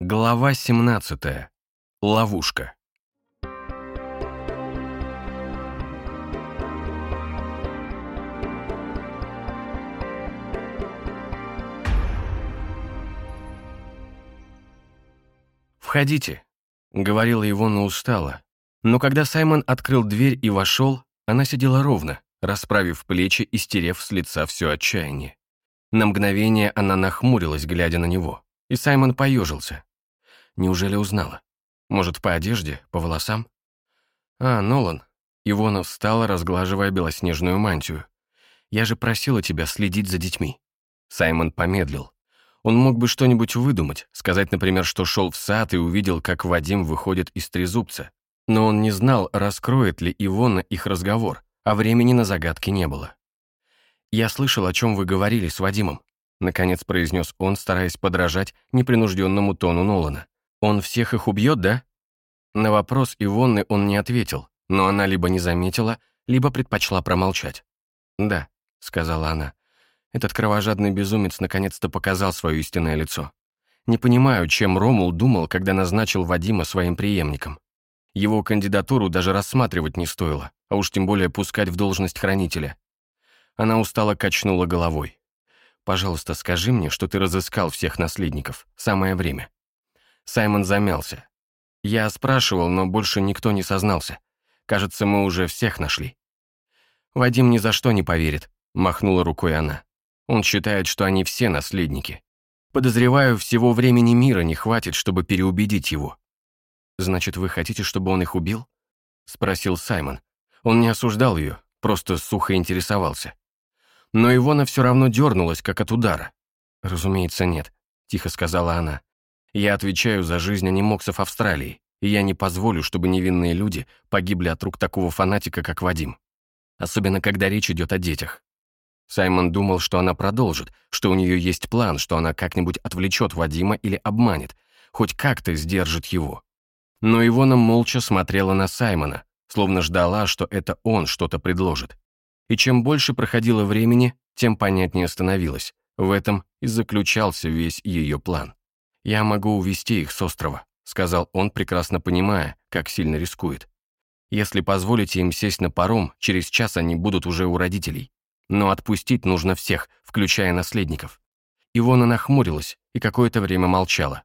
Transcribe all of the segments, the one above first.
Глава 17. Ловушка. «Входите», — говорила Ивона устало. Но когда Саймон открыл дверь и вошел, она сидела ровно, расправив плечи и стерев с лица все отчаяние. На мгновение она нахмурилась, глядя на него, и Саймон поежился. Неужели узнала? Может, по одежде, по волосам? А, Нолан. Ивона встала, разглаживая белоснежную мантию. Я же просила тебя следить за детьми. Саймон помедлил. Он мог бы что-нибудь выдумать, сказать, например, что шел в сад и увидел, как Вадим выходит из трезубца. Но он не знал, раскроет ли Ивона их разговор, а времени на загадки не было. «Я слышал, о чем вы говорили с Вадимом», наконец произнес он, стараясь подражать непринужденному тону Нолана. «Он всех их убьет, да?» На вопрос Ивонны он не ответил, но она либо не заметила, либо предпочла промолчать. «Да», — сказала она, — «этот кровожадный безумец наконец-то показал свое истинное лицо. Не понимаю, чем Ромул думал, когда назначил Вадима своим преемником. Его кандидатуру даже рассматривать не стоило, а уж тем более пускать в должность хранителя. Она устало качнула головой. «Пожалуйста, скажи мне, что ты разыскал всех наследников. Самое время». Саймон замялся. «Я спрашивал, но больше никто не сознался. Кажется, мы уже всех нашли». «Вадим ни за что не поверит», — махнула рукой она. «Он считает, что они все наследники. Подозреваю, всего времени мира не хватит, чтобы переубедить его». «Значит, вы хотите, чтобы он их убил?» — спросил Саймон. Он не осуждал ее, просто сухо интересовался. Но Ивона все равно дернулась, как от удара. «Разумеется, нет», — тихо сказала она. «Я отвечаю за жизнь анимоксов Австралии, и я не позволю, чтобы невинные люди погибли от рук такого фанатика, как Вадим. Особенно, когда речь идет о детях». Саймон думал, что она продолжит, что у нее есть план, что она как-нибудь отвлечет Вадима или обманет, хоть как-то сдержит его. Но Ивона молча смотрела на Саймона, словно ждала, что это он что-то предложит. И чем больше проходило времени, тем понятнее становилось. В этом и заключался весь ее план. «Я могу увести их с острова», — сказал он, прекрасно понимая, как сильно рискует. «Если позволите им сесть на паром, через час они будут уже у родителей. Но отпустить нужно всех, включая наследников». Ивона нахмурилась и какое-то время молчала.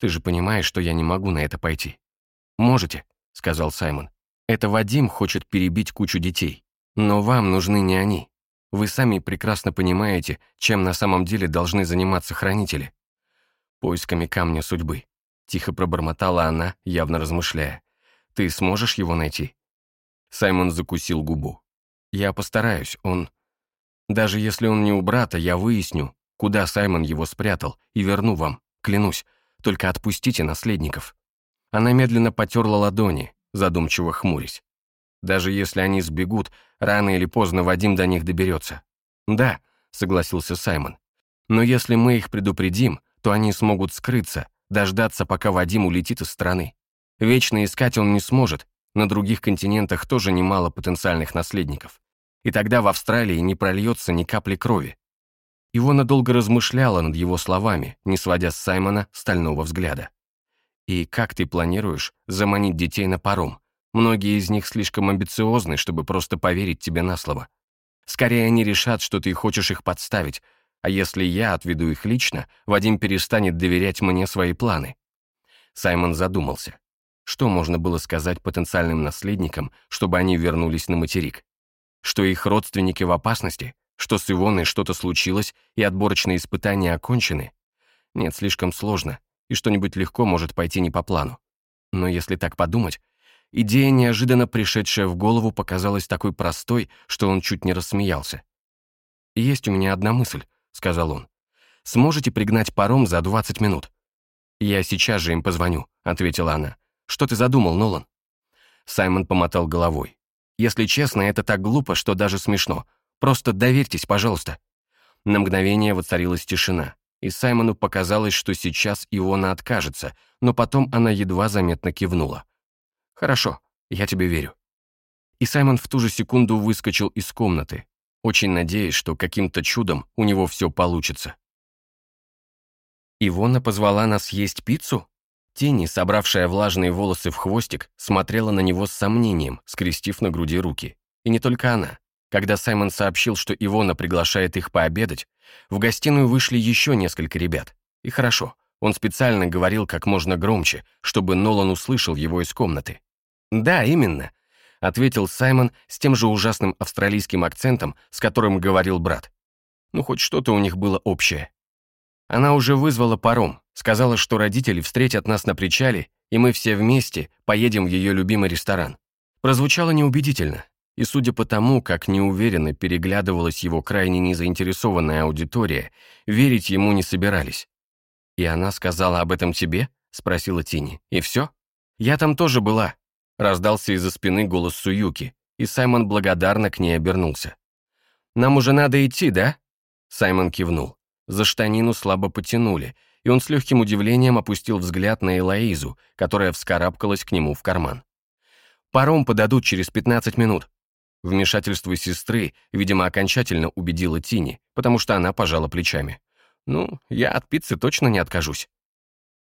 «Ты же понимаешь, что я не могу на это пойти». «Можете», — сказал Саймон. «Это Вадим хочет перебить кучу детей. Но вам нужны не они. Вы сами прекрасно понимаете, чем на самом деле должны заниматься хранители. Поисками камня судьбы. Тихо пробормотала она, явно размышляя. Ты сможешь его найти? Саймон закусил губу. Я постараюсь, он... Даже если он не у брата, я выясню, куда Саймон его спрятал, и верну вам, клянусь. Только отпустите наследников. Она медленно потерла ладони, задумчиво хмурясь. Даже если они сбегут, рано или поздно Вадим до них доберется. Да, согласился Саймон. Но если мы их предупредим, то они смогут скрыться, дождаться, пока Вадим улетит из страны. Вечно искать он не сможет, на других континентах тоже немало потенциальных наследников. И тогда в Австралии не прольется ни капли крови. Ивона долго размышляла над его словами, не сводя с Саймона стального взгляда. «И как ты планируешь заманить детей на паром?» Многие из них слишком амбициозны, чтобы просто поверить тебе на слово. Скорее они решат, что ты хочешь их подставить, а если я отведу их лично, Вадим перестанет доверять мне свои планы. Саймон задумался. Что можно было сказать потенциальным наследникам, чтобы они вернулись на материк? Что их родственники в опасности? Что с Ивоной что-то случилось, и отборочные испытания окончены? Нет, слишком сложно, и что-нибудь легко может пойти не по плану. Но если так подумать, Идея, неожиданно пришедшая в голову, показалась такой простой, что он чуть не рассмеялся. «Есть у меня одна мысль», — сказал он. «Сможете пригнать паром за 20 минут?» «Я сейчас же им позвоню», — ответила она. «Что ты задумал, Нолан?» Саймон помотал головой. «Если честно, это так глупо, что даже смешно. Просто доверьтесь, пожалуйста». На мгновение воцарилась тишина, и Саймону показалось, что сейчас Иона откажется, но потом она едва заметно кивнула. «Хорошо, я тебе верю». И Саймон в ту же секунду выскочил из комнаты, очень надеясь, что каким-то чудом у него все получится. Ивона позвала нас есть пиццу? Тени, собравшая влажные волосы в хвостик, смотрела на него с сомнением, скрестив на груди руки. И не только она. Когда Саймон сообщил, что Ивона приглашает их пообедать, в гостиную вышли еще несколько ребят. И хорошо, он специально говорил как можно громче, чтобы Нолан услышал его из комнаты. «Да, именно», — ответил Саймон с тем же ужасным австралийским акцентом, с которым говорил брат. Ну, хоть что-то у них было общее. Она уже вызвала паром, сказала, что родители встретят нас на причале, и мы все вместе поедем в ее любимый ресторан. Прозвучало неубедительно, и судя по тому, как неуверенно переглядывалась его крайне незаинтересованная аудитория, верить ему не собирались. «И она сказала об этом тебе?» — спросила Тини. «И все?» «Я там тоже была», — раздался из-за спины голос Суюки, и Саймон благодарно к ней обернулся. «Нам уже надо идти, да?» Саймон кивнул. За штанину слабо потянули, и он с легким удивлением опустил взгляд на Элоизу, которая вскарабкалась к нему в карман. «Паром подадут через 15 минут». Вмешательство сестры, видимо, окончательно убедило Тини, потому что она пожала плечами. «Ну, я от пиццы точно не откажусь».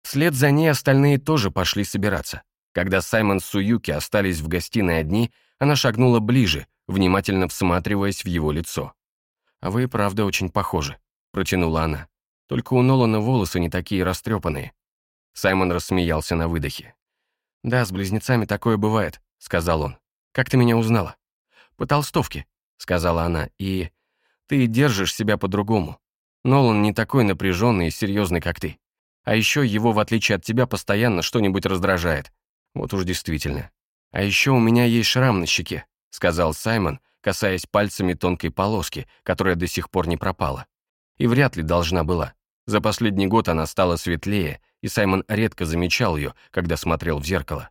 Вслед за ней остальные тоже пошли собираться. Когда Саймон с Суюки остались в гостиной одни, она шагнула ближе, внимательно всматриваясь в его лицо. «А вы правда очень похожи», — протянула она. «Только у Нолана волосы не такие растрепанные». Саймон рассмеялся на выдохе. «Да, с близнецами такое бывает», — сказал он. «Как ты меня узнала?» «По толстовке», — сказала она, — «и ты держишь себя по-другому. Нолан не такой напряженный и серьезный, как ты. А еще его, в отличие от тебя, постоянно что-нибудь раздражает. Вот уж действительно. А еще у меня есть шрам на щеке», — сказал Саймон, касаясь пальцами тонкой полоски, которая до сих пор не пропала. И вряд ли должна была. За последний год она стала светлее, и Саймон редко замечал ее, когда смотрел в зеркало.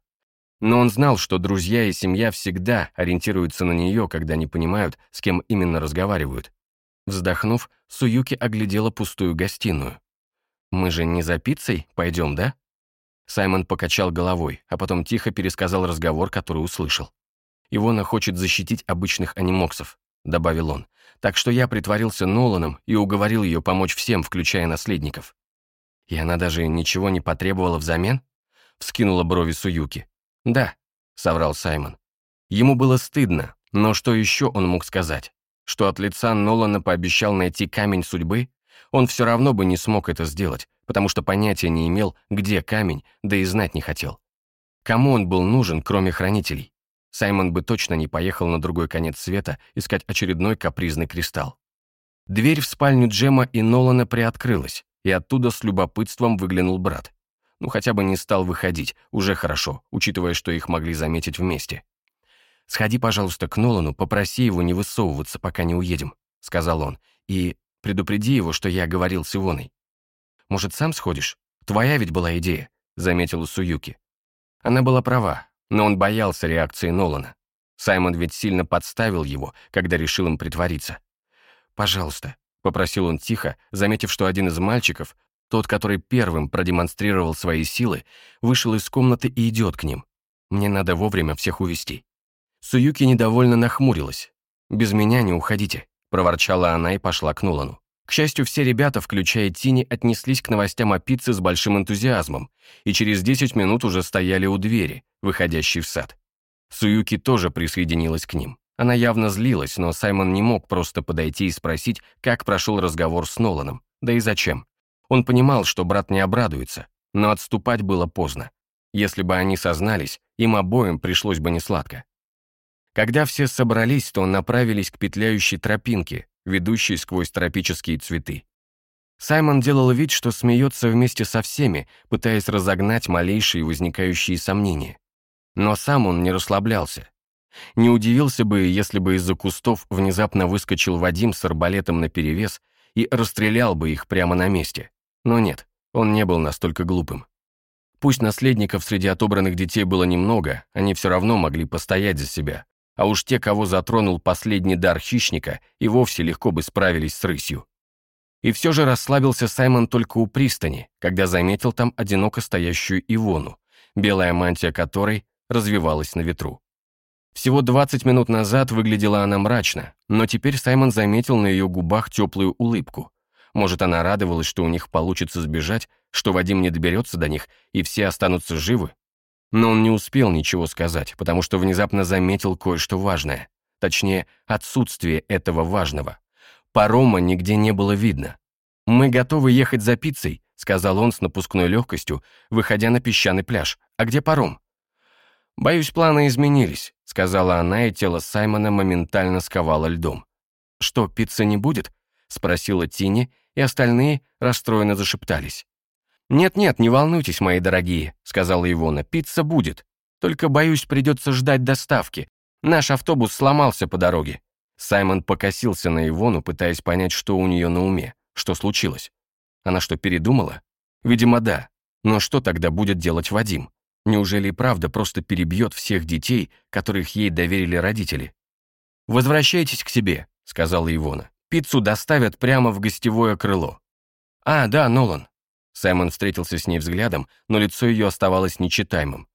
Но он знал, что друзья и семья всегда ориентируются на нее, когда не понимают, с кем именно разговаривают. Вздохнув, Суюки оглядела пустую гостиную. «Мы же не за пиццей пойдем, да?» Саймон покачал головой, а потом тихо пересказал разговор, который услышал. Ивона хочет защитить обычных анимоксов», — добавил он. «Так что я притворился Ноланом и уговорил ее помочь всем, включая наследников». «И она даже ничего не потребовала взамен?» — вскинула брови Суюки. «Да», — соврал Саймон. Ему было стыдно, но что еще он мог сказать? Что от лица Нолана пообещал найти камень судьбы? Он все равно бы не смог это сделать, потому что понятия не имел, где камень, да и знать не хотел. Кому он был нужен, кроме хранителей? Саймон бы точно не поехал на другой конец света искать очередной капризный кристалл. Дверь в спальню Джема и Нолана приоткрылась, и оттуда с любопытством выглянул брат. Ну, хотя бы не стал выходить, уже хорошо, учитывая, что их могли заметить вместе. «Сходи, пожалуйста, к Нолану, попроси его не высовываться, пока не уедем», — сказал он, «и предупреди его, что я говорил с Ивоной». «Может, сам сходишь? Твоя ведь была идея», — заметила Суюки. Она была права, но он боялся реакции Нолана. Саймон ведь сильно подставил его, когда решил им притвориться. «Пожалуйста», — попросил он тихо, заметив, что один из мальчиков, тот, который первым продемонстрировал свои силы, вышел из комнаты и идет к ним. «Мне надо вовремя всех увести. Суюки недовольно нахмурилась. «Без меня не уходите», — проворчала она и пошла к Нолану. К счастью, все ребята, включая Тини, отнеслись к новостям о пицце с большим энтузиазмом и через 10 минут уже стояли у двери, выходящей в сад. Суюки тоже присоединилась к ним. Она явно злилась, но Саймон не мог просто подойти и спросить, как прошел разговор с Ноланом. Да и зачем? Он понимал, что брат не обрадуется, но отступать было поздно. Если бы они сознались, им обоим пришлось бы несладко. Когда все собрались, то направились к петляющей тропинке, ведущей сквозь тропические цветы. Саймон делал вид, что смеется вместе со всеми, пытаясь разогнать малейшие возникающие сомнения. Но сам он не расслаблялся. Не удивился бы, если бы из-за кустов внезапно выскочил Вадим с арбалетом наперевес и расстрелял бы их прямо на месте. Но нет, он не был настолько глупым. Пусть наследников среди отобранных детей было немного, они все равно могли постоять за себя, а уж те, кого затронул последний дар хищника, и вовсе легко бы справились с рысью. И все же расслабился Саймон только у пристани, когда заметил там одиноко стоящую Ивону, белая мантия которой развивалась на ветру. Всего 20 минут назад выглядела она мрачно, но теперь Саймон заметил на ее губах теплую улыбку. Может, она радовалась, что у них получится сбежать, что Вадим не доберется до них, и все останутся живы? Но он не успел ничего сказать, потому что внезапно заметил кое-что важное. Точнее, отсутствие этого важного. Парома нигде не было видно. «Мы готовы ехать за пиццей», — сказал он с напускной легкостью, выходя на песчаный пляж. «А где паром?» «Боюсь, планы изменились», — сказала она, и тело Саймона моментально сковало льдом. «Что, пиццы не будет?» — спросила Тини, и остальные расстроенно зашептались. «Нет-нет, не волнуйтесь, мои дорогие», — сказала Ивона, — «пицца будет. Только, боюсь, придется ждать доставки. Наш автобус сломался по дороге». Саймон покосился на Ивону, пытаясь понять, что у нее на уме, что случилось. Она что, передумала? Видимо, да. Но что тогда будет делать Вадим? Неужели и правда просто перебьет всех детей, которых ей доверили родители? «Возвращайтесь к себе», — сказала Ивона. «Пиццу доставят прямо в гостевое крыло». «А, да, Нолан». Саймон встретился с ней взглядом, но лицо ее оставалось нечитаемым.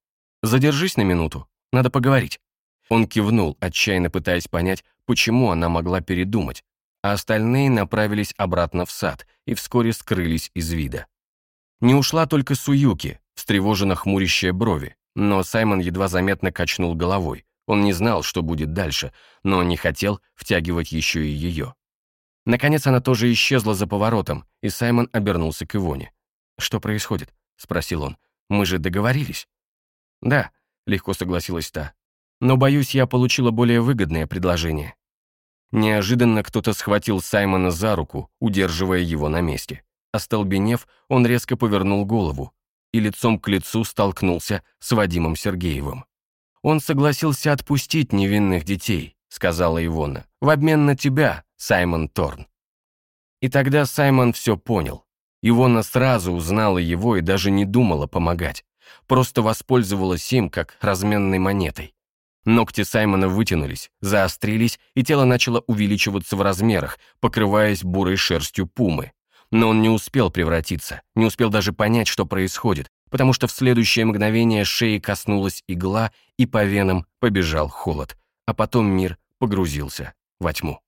«Задержись на минуту, надо поговорить». Он кивнул, отчаянно пытаясь понять, почему она могла передумать, а остальные направились обратно в сад и вскоре скрылись из вида. Не ушла только Суюки, встревоженно хмурящая брови, но Саймон едва заметно качнул головой. Он не знал, что будет дальше, но не хотел втягивать еще и ее. Наконец она тоже исчезла за поворотом, и Саймон обернулся к Ивоне. «Что происходит?» — спросил он. «Мы же договорились?» «Да», — легко согласилась та. «Но, боюсь, я получила более выгодное предложение». Неожиданно кто-то схватил Саймона за руку, удерживая его на месте. Остолбенев, он резко повернул голову и лицом к лицу столкнулся с Вадимом Сергеевым. «Он согласился отпустить невинных детей», — сказала Ивона, «в обмен на тебя, Саймон Торн». И тогда Саймон все понял. Ивона сразу узнала его и даже не думала помогать, просто воспользовалась им как разменной монетой. Ногти Саймона вытянулись, заострились, и тело начало увеличиваться в размерах, покрываясь бурой шерстью пумы. Но он не успел превратиться, не успел даже понять, что происходит, потому что в следующее мгновение шеи коснулась игла, и по венам побежал холод, а потом мир погрузился во тьму.